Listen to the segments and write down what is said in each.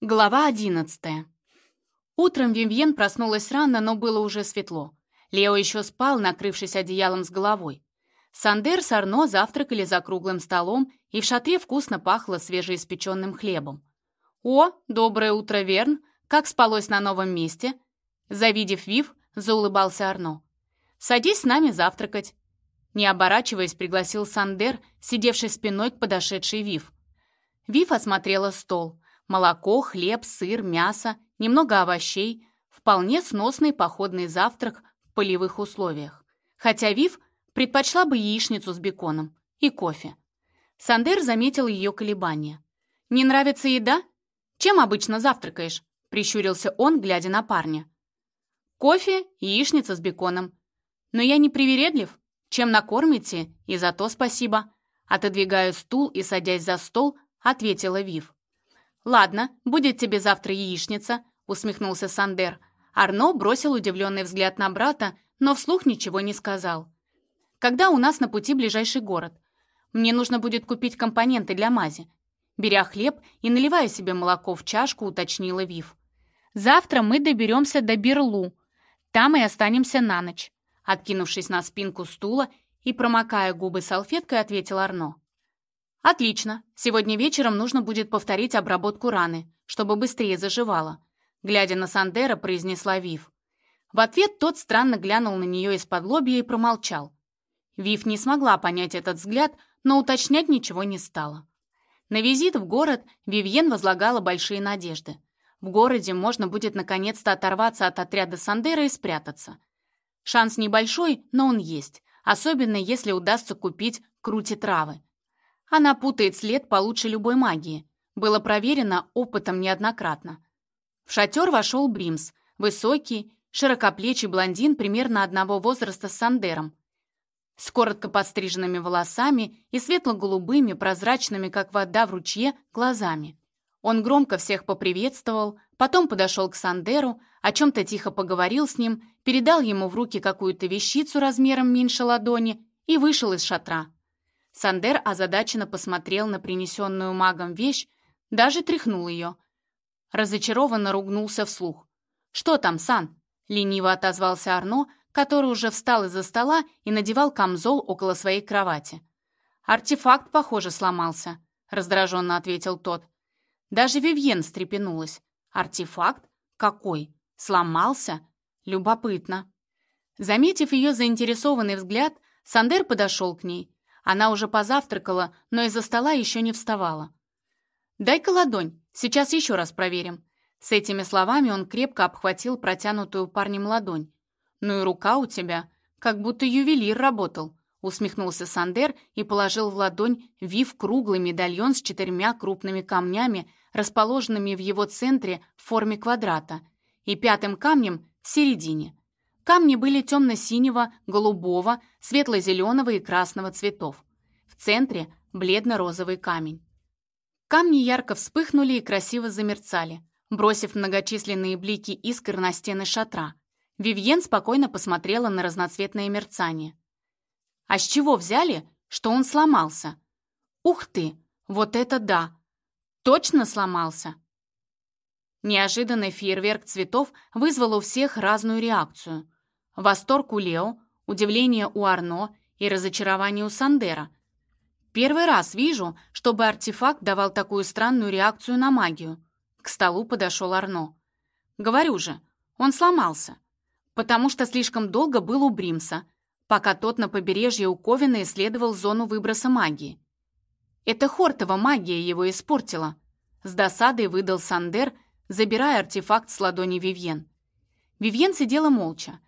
Глава одиннадцатая. Утром Вивьен проснулась рано, но было уже светло. Лео еще спал, накрывшись одеялом с головой. Сандер с Арно завтракали за круглым столом, и в шатре вкусно пахло свежеиспеченным хлебом. «О, доброе утро, Верн! Как спалось на новом месте?» Завидев Вив, заулыбался Арно. «Садись с нами завтракать». Не оборачиваясь, пригласил Сандер, сидевший спиной к подошедшей Вив. Вив осмотрела стол — Молоко, хлеб, сыр, мясо, немного овощей. Вполне сносный походный завтрак в полевых условиях. Хотя Вив предпочла бы яичницу с беконом и кофе. Сандер заметил ее колебания. «Не нравится еда? Чем обычно завтракаешь?» Прищурился он, глядя на парня. «Кофе, яичница с беконом. Но я не привередлив. Чем накормите, и за то спасибо». Отодвигая стул и садясь за стол, ответила Вив. «Ладно, будет тебе завтра яичница», — усмехнулся Сандер. Арно бросил удивленный взгляд на брата, но вслух ничего не сказал. «Когда у нас на пути ближайший город? Мне нужно будет купить компоненты для мази». Беря хлеб и наливая себе молоко в чашку, уточнила Вив. «Завтра мы доберемся до Берлу. Там и останемся на ночь». Откинувшись на спинку стула и промокая губы салфеткой, ответил Арно. «Отлично. Сегодня вечером нужно будет повторить обработку раны, чтобы быстрее заживала», глядя на Сандера, произнесла Вив. В ответ тот странно глянул на нее из-под лобья и промолчал. Вив не смогла понять этот взгляд, но уточнять ничего не стала. На визит в город Вивьен возлагала большие надежды. В городе можно будет наконец-то оторваться от отряда Сандера и спрятаться. Шанс небольшой, но он есть, особенно если удастся купить крути травы. Она путает след получше любой магии. Было проверено опытом неоднократно. В шатер вошел Бримс, высокий, широкоплечий блондин примерно одного возраста с Сандером, с коротко подстриженными волосами и светло-голубыми, прозрачными, как вода в ручье, глазами. Он громко всех поприветствовал, потом подошел к Сандеру, о чем-то тихо поговорил с ним, передал ему в руки какую-то вещицу размером меньше ладони и вышел из шатра. Сандер озадаченно посмотрел на принесенную магом вещь, даже тряхнул ее. Разочарованно ругнулся вслух. «Что там, Сан?» — лениво отозвался Арно, который уже встал из-за стола и надевал камзол около своей кровати. «Артефакт, похоже, сломался», — раздраженно ответил тот. Даже Вивьен встрепенулась. «Артефакт? Какой? Сломался? Любопытно». Заметив ее заинтересованный взгляд, Сандер подошел к ней, она уже позавтракала, но из-за стола еще не вставала. «Дай-ка ладонь, сейчас еще раз проверим». С этими словами он крепко обхватил протянутую парнем ладонь. «Ну и рука у тебя, как будто ювелир работал», усмехнулся Сандер и положил в ладонь Вив круглый медальон с четырьмя крупными камнями, расположенными в его центре в форме квадрата, и пятым камнем в середине. Камни были темно-синего, голубого, светло-зеленого и красного цветов. В центре – бледно-розовый камень. Камни ярко вспыхнули и красиво замерцали, бросив многочисленные блики искр на стены шатра. Вивьен спокойно посмотрела на разноцветное мерцание. «А с чего взяли, что он сломался?» «Ух ты! Вот это да! Точно сломался!» Неожиданный фейерверк цветов вызвал у всех разную реакцию – Восторг у Лео, удивление у Арно и разочарование у Сандера. Первый раз вижу, чтобы артефакт давал такую странную реакцию на магию. К столу подошел Арно. Говорю же, он сломался. Потому что слишком долго был у Бримса, пока тот на побережье у Ковина исследовал зону выброса магии. Это Хортова магия его испортила. С досадой выдал Сандер, забирая артефакт с ладони Вивьен. Вивьен сидела молча.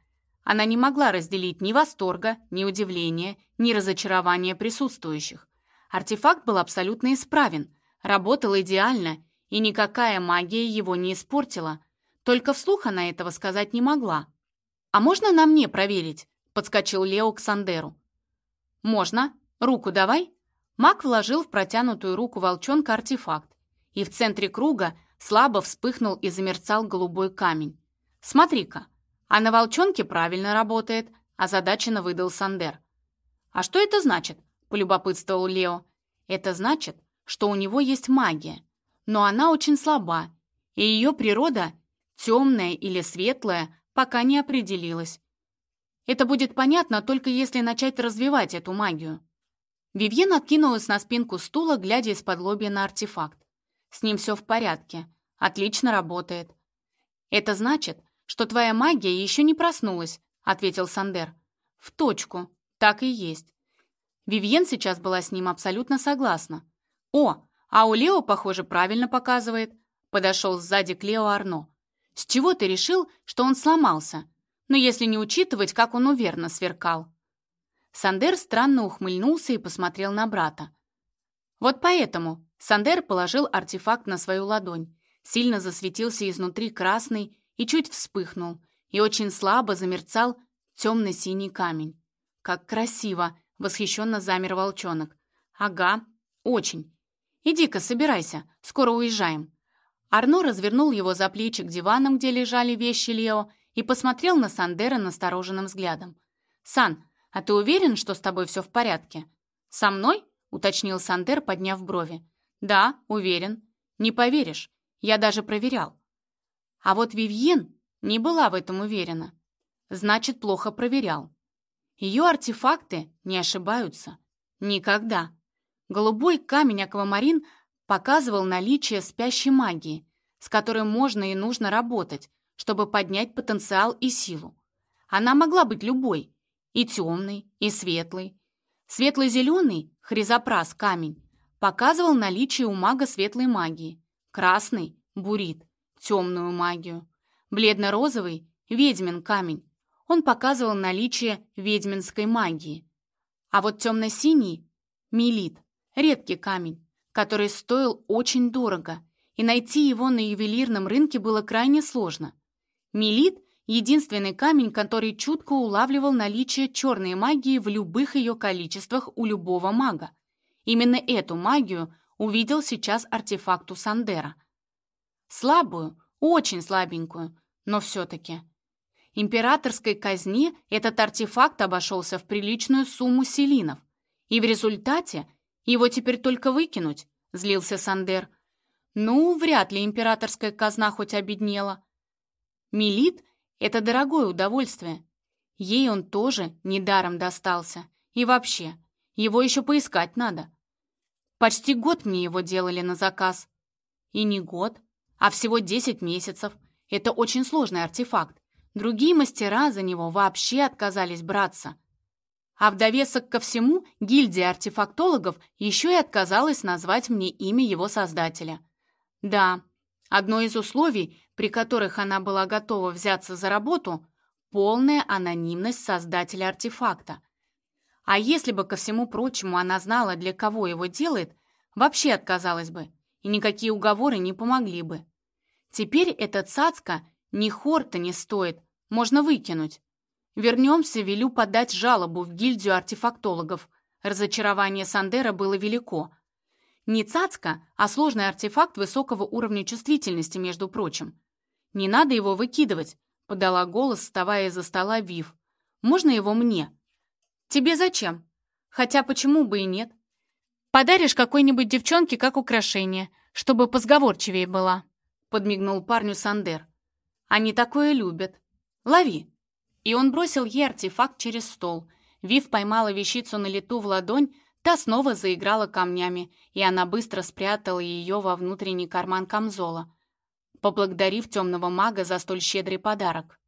Она не могла разделить ни восторга, ни удивления, ни разочарования присутствующих. Артефакт был абсолютно исправен, работал идеально, и никакая магия его не испортила. Только вслух она этого сказать не могла. «А можно на мне проверить?» — подскочил Лео к Сандеру. «Можно. Руку давай». Маг вложил в протянутую руку волчонка артефакт, и в центре круга слабо вспыхнул и замерцал голубой камень. «Смотри-ка, а на волчонке правильно работает, озадаченно выдал Сандер. А что это значит? полюбопытствовал Лео. Это значит, что у него есть магия, но она очень слаба, и ее природа, темная или светлая, пока не определилась. Это будет понятно только если начать развивать эту магию. Вивьен откинулась на спинку стула, глядя из-под лобья на артефакт. С ним все в порядке. Отлично работает. «Это значит, что твоя магия еще не проснулась», — ответил Сандер. «В точку. Так и есть». Вивьен сейчас была с ним абсолютно согласна. «О, а у Лео, похоже, правильно показывает», — подошел сзади к Лео Арно. «С чего ты решил, что он сломался? Но если не учитывать, как он уверенно сверкал». Сандер странно ухмыльнулся и посмотрел на брата. «Вот поэтому», — Сандер положил артефакт на свою ладонь, сильно засветился изнутри красный и чуть вспыхнул, и очень слабо замерцал темно-синий камень. «Как красиво!» — восхищенно замер волчонок. «Ага, очень. Иди-ка, собирайся, скоро уезжаем». Арно развернул его за плечи к диванам, где лежали вещи Лео, и посмотрел на Сандера настороженным взглядом. «Сан, а ты уверен, что с тобой все в порядке?» «Со мной?» — уточнил Сандер, подняв брови. «Да, уверен. Не поверишь, я даже проверял. А вот Вивьен не была в этом уверена. Значит, плохо проверял. Ее артефакты не ошибаются. Никогда. Голубой камень аквамарин показывал наличие спящей магии, с которой можно и нужно работать, чтобы поднять потенциал и силу. Она могла быть любой, и темный, и светлый. Светло-зеленый, хризопрас камень, показывал наличие у мага светлой магии, Красный — бурит, темную магию. Бледно-розовый — ведьмин камень. Он показывал наличие ведьминской магии. А вот темно-синий — мелит, редкий камень, который стоил очень дорого, и найти его на ювелирном рынке было крайне сложно. Мелит — единственный камень, который чутко улавливал наличие черной магии в любых ее количествах у любого мага. Именно эту магию увидел сейчас артефакт у Сандера. Слабую, очень слабенькую, но все-таки. Императорской казни этот артефакт обошелся в приличную сумму селинов. И в результате его теперь только выкинуть, злился Сандер. Ну, вряд ли императорская казна хоть обеднела. Мелит — это дорогое удовольствие. Ей он тоже недаром достался. И вообще, его еще поискать надо. Почти год мне его делали на заказ. И не год, а всего 10 месяцев. Это очень сложный артефакт. Другие мастера за него вообще отказались браться. А в довесок ко всему гильдия артефактологов еще и отказалась назвать мне имя его создателя. Да, одно из условий, при которых она была готова взяться за работу – полная анонимность создателя артефакта. А если бы, ко всему прочему, она знала, для кого его делает, вообще отказалась бы, и никакие уговоры не помогли бы. Теперь этот цацка ни хорта не стоит, можно выкинуть. Вернемся, велю подать жалобу в гильдию артефактологов. Разочарование Сандера было велико. Не цацка, а сложный артефакт высокого уровня чувствительности, между прочим. «Не надо его выкидывать», — подала голос, вставая из-за стола Вив. «Можно его мне?» «Тебе зачем? Хотя почему бы и нет? Подаришь какой-нибудь девчонке как украшение, чтобы позговорчивее была», — подмигнул парню Сандер. «Они такое любят. Лови». И он бросил ей артефакт через стол. Вив поймала вещицу на лету в ладонь, та снова заиграла камнями, и она быстро спрятала ее во внутренний карман камзола, поблагодарив темного мага за столь щедрый подарок.